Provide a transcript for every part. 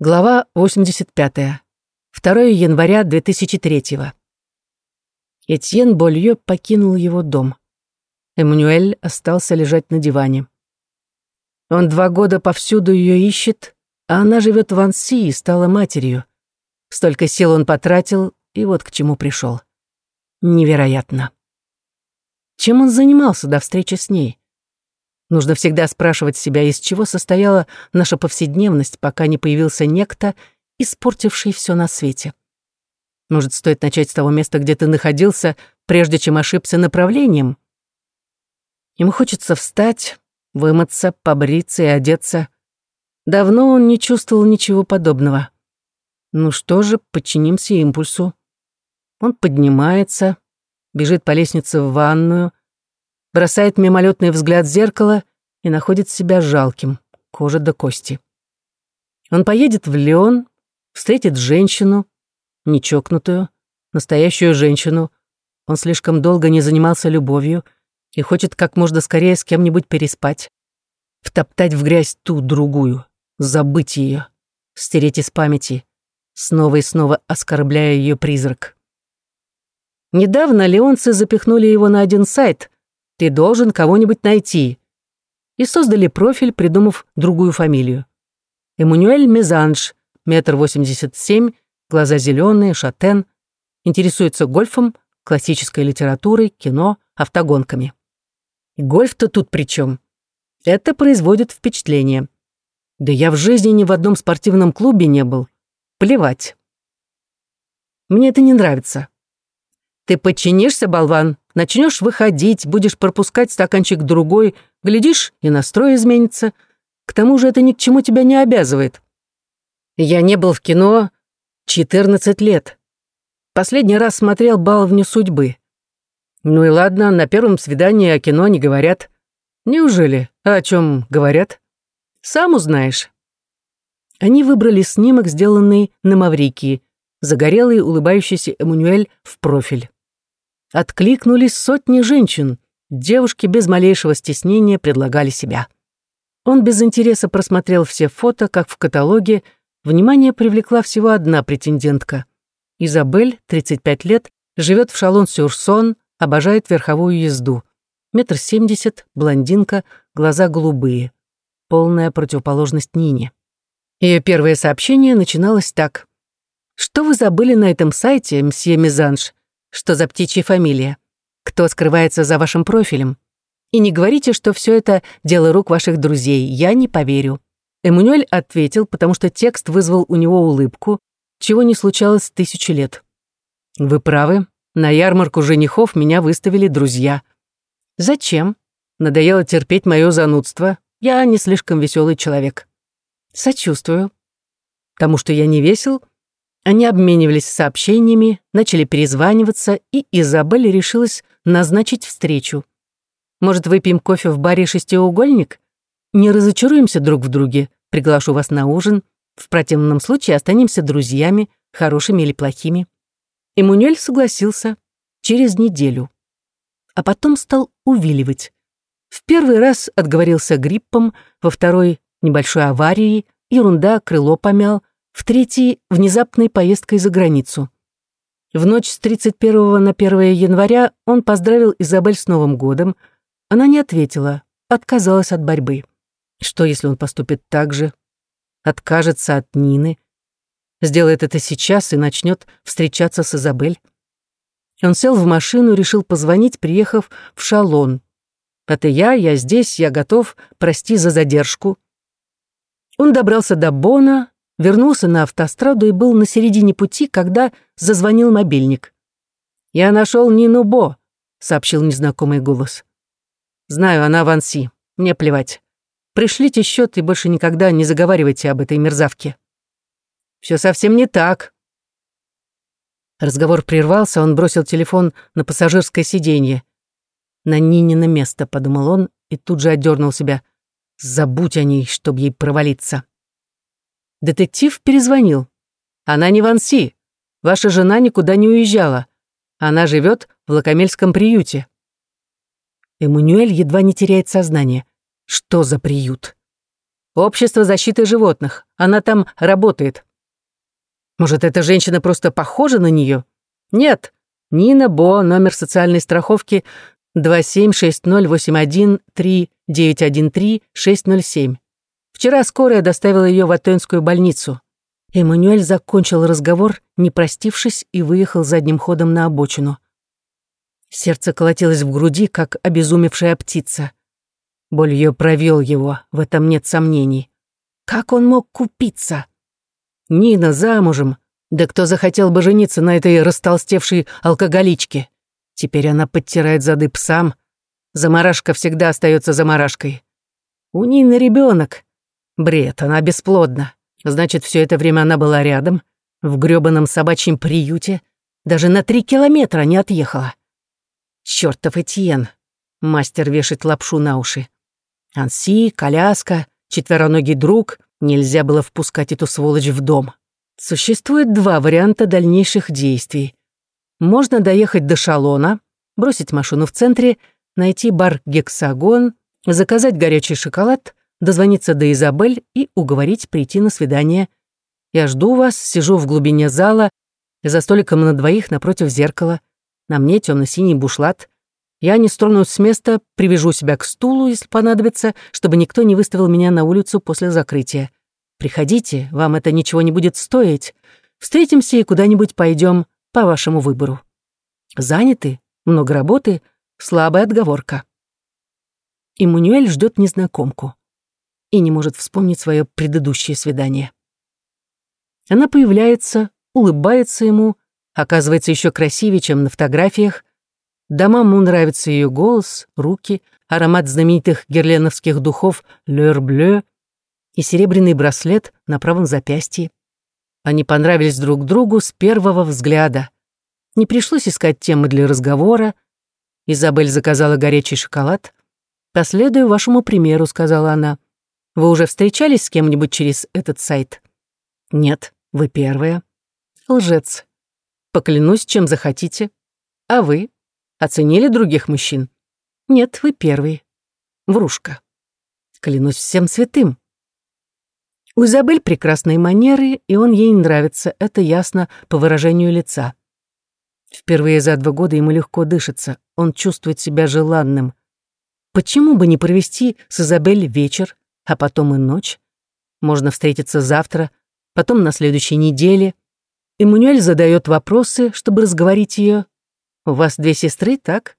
Глава 85. 2 января 2003. Этьен Болье покинул его дом. Эммануэль остался лежать на диване. Он два года повсюду ее ищет, а она живет в Анси и стала матерью. Столько сил он потратил, и вот к чему пришел. Невероятно. Чем он занимался до встречи с ней? Нужно всегда спрашивать себя, из чего состояла наша повседневность, пока не появился некто, испортивший все на свете. Может, стоит начать с того места, где ты находился, прежде чем ошибся направлением? Ему хочется встать, вымыться, побриться и одеться. Давно он не чувствовал ничего подобного. Ну что же, подчинимся импульсу. Он поднимается, бежит по лестнице в ванную, бросает мимолетный взгляд в зеркало и находит себя жалким, кожа до кости. Он поедет в Леон, встретит женщину, нечокнутую, настоящую женщину. Он слишком долго не занимался любовью и хочет как можно скорее с кем-нибудь переспать, втоптать в грязь ту другую, забыть ее, стереть из памяти, снова и снова оскорбляя ее призрак. Недавно леонцы запихнули его на один сайт, ты должен кого-нибудь найти. И создали профиль, придумав другую фамилию. Эммануэль Мезанж, метр восемьдесят семь, глаза зеленые, шатен, интересуется гольфом, классической литературой, кино, автогонками. И гольф-то тут при чем? Это производит впечатление. Да я в жизни ни в одном спортивном клубе не был. Плевать. Мне это не нравится. Ты подчинишься, болван, Начнешь выходить, будешь пропускать стаканчик другой, глядишь, и настрой изменится. К тому же это ни к чему тебя не обязывает. Я не был в кино 14 лет. Последний раз смотрел «Баловню судьбы». Ну и ладно, на первом свидании о кино не говорят. Неужели? А о чем говорят? Сам узнаешь. Они выбрали снимок, сделанный на Маврикии. Загорелый, улыбающийся Эммануэль в профиль. Откликнулись сотни женщин. Девушки без малейшего стеснения предлагали себя. Он без интереса просмотрел все фото, как в каталоге. Внимание привлекла всего одна претендентка. Изабель, 35 лет, живет в Шалон-Сюрсон, обожает верховую езду. Метр семьдесят, блондинка, глаза голубые. Полная противоположность Нине. Ее первое сообщение начиналось так. «Что вы забыли на этом сайте, мсье Мизанж? Что за птичья фамилия? Кто скрывается за вашим профилем? И не говорите, что все это дело рук ваших друзей, я не поверю». Эммануэль ответил, потому что текст вызвал у него улыбку, чего не случалось тысячу лет. «Вы правы, на ярмарку женихов меня выставили друзья». «Зачем?» «Надоело терпеть мое занудство. Я не слишком веселый человек». «Сочувствую». «Тому, что я не весел?» Они обменивались сообщениями, начали перезваниваться, и Изабель решилась назначить встречу. «Может, выпьем кофе в баре «Шестиугольник»? Не разочаруемся друг в друге, приглашу вас на ужин. В противном случае останемся друзьями, хорошими или плохими». Эммануэль согласился через неделю. А потом стал увиливать. В первый раз отговорился гриппом, во второй — небольшой аварией, ерунда, крыло помял, в третий — внезапной поездкой за границу. В ночь с 31 на 1 января он поздравил Изабель с Новым годом. Она не ответила, отказалась от борьбы. Что, если он поступит так же? Откажется от Нины? Сделает это сейчас и начнет встречаться с Изабель? Он сел в машину, решил позвонить, приехав в Шалон. «Это я, я здесь, я готов, прости за задержку». Он добрался до Бона, вернулся на автостраду и был на середине пути, когда зазвонил мобильник. «Я нашел Нину Бо», — сообщил незнакомый голос. «Знаю, она в Анси. Мне плевать. Пришлите счет и больше никогда не заговаривайте об этой мерзавке». «Все совсем не так». Разговор прервался, он бросил телефон на пассажирское сиденье. «На Нинино место», — подумал он, и тут же отдернул себя. «Забудь о ней, чтобы ей провалиться». Детектив перезвонил. «Она не в Анси. Ваша жена никуда не уезжала. Она живет в Лакомельском приюте». Эммануэль едва не теряет сознание. Что за приют? Общество защиты животных. Она там работает. Может, эта женщина просто похожа на нее? Нет. Нина Бо, номер социальной страховки 2760813913-607. Вчера скорая доставила ее в Атенскую больницу. Эммануэль закончил разговор, не простившись, и выехал задним ходом на обочину. Сердце колотилось в груди, как обезумевшая птица. Боль ее провел его, в этом нет сомнений. Как он мог купиться? Нина замужем. Да кто захотел бы жениться на этой растолстевшей алкоголичке? Теперь она подтирает зады псам. Замарашка всегда остается замарашкой. У Нины ребенок. Бред, она бесплодна. Значит, все это время она была рядом, в грёбаном собачьем приюте, даже на три километра не отъехала. Чёртов Этьен. Мастер вешает лапшу на уши. Анси, коляска, четвероногий друг. Нельзя было впускать эту сволочь в дом. Существует два варианта дальнейших действий. Можно доехать до Шалона, бросить машину в центре, найти бар «Гексагон», заказать горячий шоколад, дозвониться до Изабель и уговорить прийти на свидание. Я жду вас, сижу в глубине зала, за столиком на двоих напротив зеркала. На мне темно-синий бушлат. Я не стронусь с места, привяжу себя к стулу, если понадобится, чтобы никто не выставил меня на улицу после закрытия. Приходите, вам это ничего не будет стоить. Встретимся и куда-нибудь пойдем по вашему выбору. Заняты, много работы, слабая отговорка. Эммануэль ждет незнакомку и не может вспомнить свое предыдущее свидание. Она появляется, улыбается ему, оказывается еще красивее, чем на фотографиях, Дамаму нравится ее голос, руки, аромат знаменитых герленовских духов «Лёр Блeu» и серебряный браслет на правом запястье. Они понравились друг другу с первого взгляда. Не пришлось искать темы для разговора. Изабель заказала горячий шоколад. «Последую вашему примеру», — сказала она. «Вы уже встречались с кем-нибудь через этот сайт?» «Нет, вы первая». «Лжец. Поклянусь, чем захотите. А вы?» Оценили других мужчин? Нет, вы первый. Врушка. Клянусь всем святым. У Изабель прекрасные манеры, и он ей нравится, это ясно по выражению лица. Впервые за два года ему легко дышится, он чувствует себя желанным. Почему бы не провести с Изабель вечер, а потом и ночь? Можно встретиться завтра, потом на следующей неделе. Эммануэль задает вопросы, чтобы разговорить ее, у вас две сестры, так?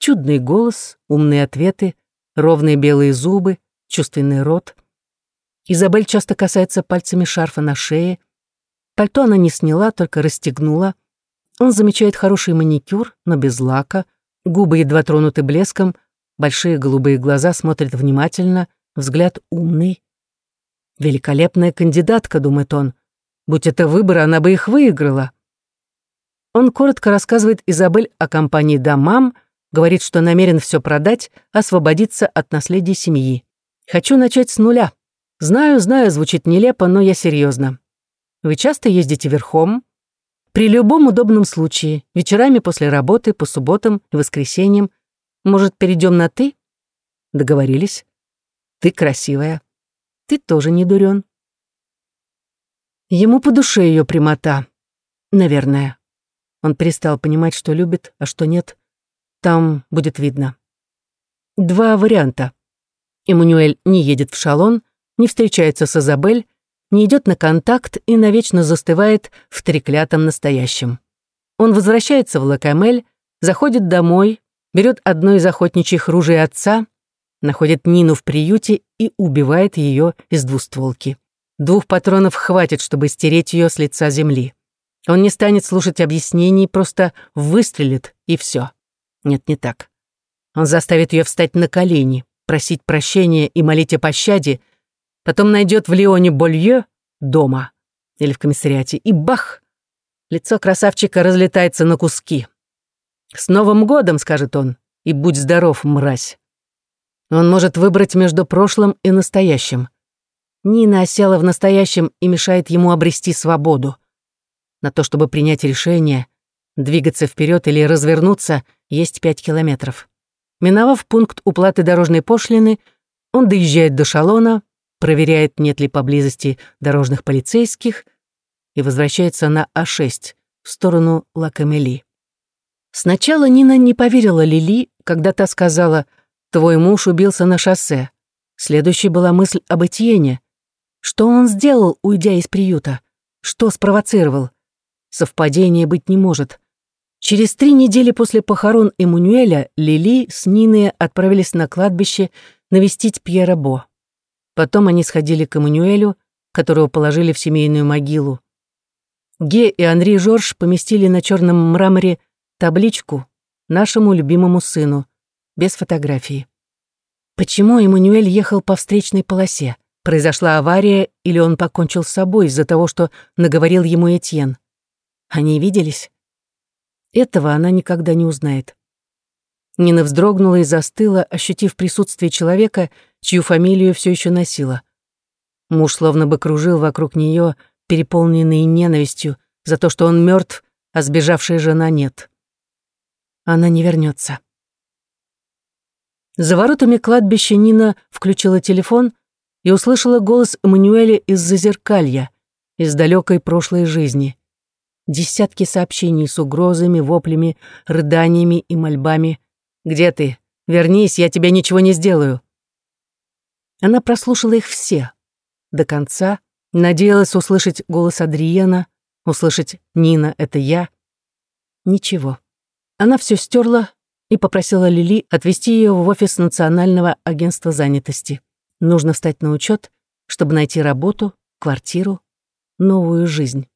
Чудный голос, умные ответы, ровные белые зубы, чувственный рот. Изабель часто касается пальцами шарфа на шее. Пальто она не сняла, только расстегнула. Он замечает хороший маникюр, но без лака. Губы едва тронуты блеском, большие голубые глаза смотрят внимательно, взгляд умный. «Великолепная кандидатка», — думает он. «Будь это выбор, она бы их выиграла». Он коротко рассказывает Изабель о компании «Дамам», говорит, что намерен все продать, освободиться от наследия семьи. «Хочу начать с нуля. Знаю, знаю, звучит нелепо, но я серьезно. Вы часто ездите верхом?» «При любом удобном случае, вечерами после работы, по субботам и воскресеньям. Может, перейдем на «ты»?» Договорились. «Ты красивая. Ты тоже не дурен». Ему по душе ее прямота. Наверное. Он перестал понимать, что любит, а что нет. Там будет видно. Два варианта. Эммануэль не едет в шалон, не встречается с Изабель, не идет на контакт и навечно застывает в треклятом настоящем. Он возвращается в Лакамель, заходит домой, берет одно из охотничьих ружей отца, находит Нину в приюте и убивает ее из двустволки. Двух патронов хватит, чтобы стереть ее с лица земли. Он не станет слушать объяснений, просто выстрелит, и все. Нет, не так. Он заставит ее встать на колени, просить прощения и молить о пощаде, потом найдет в Леоне Болье дома или в комиссариате, и бах! Лицо красавчика разлетается на куски. «С Новым годом!» — скажет он, — «и будь здоров, мразь!» Он может выбрать между прошлым и настоящим. Нина осела в настоящем и мешает ему обрести свободу. На то, чтобы принять решение, двигаться вперед или развернуться, есть пять километров. Миновав пункт уплаты дорожной пошлины, он доезжает до Шалона, проверяет, нет ли поблизости дорожных полицейских, и возвращается на А6 в сторону Лакамели. Сначала Нина не поверила Лили, когда та сказала «Твой муж убился на шоссе». Следующей была мысль об Этьене. Что он сделал, уйдя из приюта? Что спровоцировал? Совпадения быть не может. Через три недели после похорон Эммануэля Лили с Ниной отправились на кладбище навестить Пьера Бо. Потом они сходили к Эммануэлю, которого положили в семейную могилу. Ге и Анри Жорж поместили на черном мраморе табличку «Нашему любимому сыну», без фотографии. Почему Эммануэль ехал по встречной полосе? Произошла авария или он покончил с собой из-за того, что наговорил ему Этьен? Они виделись? Этого она никогда не узнает. Нина вздрогнула и застыла, ощутив присутствие человека, чью фамилию все еще носила. Муж словно бы кружил вокруг нее, переполненный ненавистью за то, что он мертв, а сбежавшая жена нет. Она не вернется. За воротами кладбища Нина включила телефон и услышала голос Эммануэля из зазеркалья, из далекой прошлой жизни. Десятки сообщений с угрозами, воплями, рыданиями и мольбами. «Где ты? Вернись, я тебе ничего не сделаю». Она прослушала их все. До конца надеялась услышать голос Адриена, услышать «Нина, это я». Ничего. Она все стерла и попросила Лили отвезти ее в офис Национального агентства занятости. Нужно встать на учет, чтобы найти работу, квартиру, новую жизнь.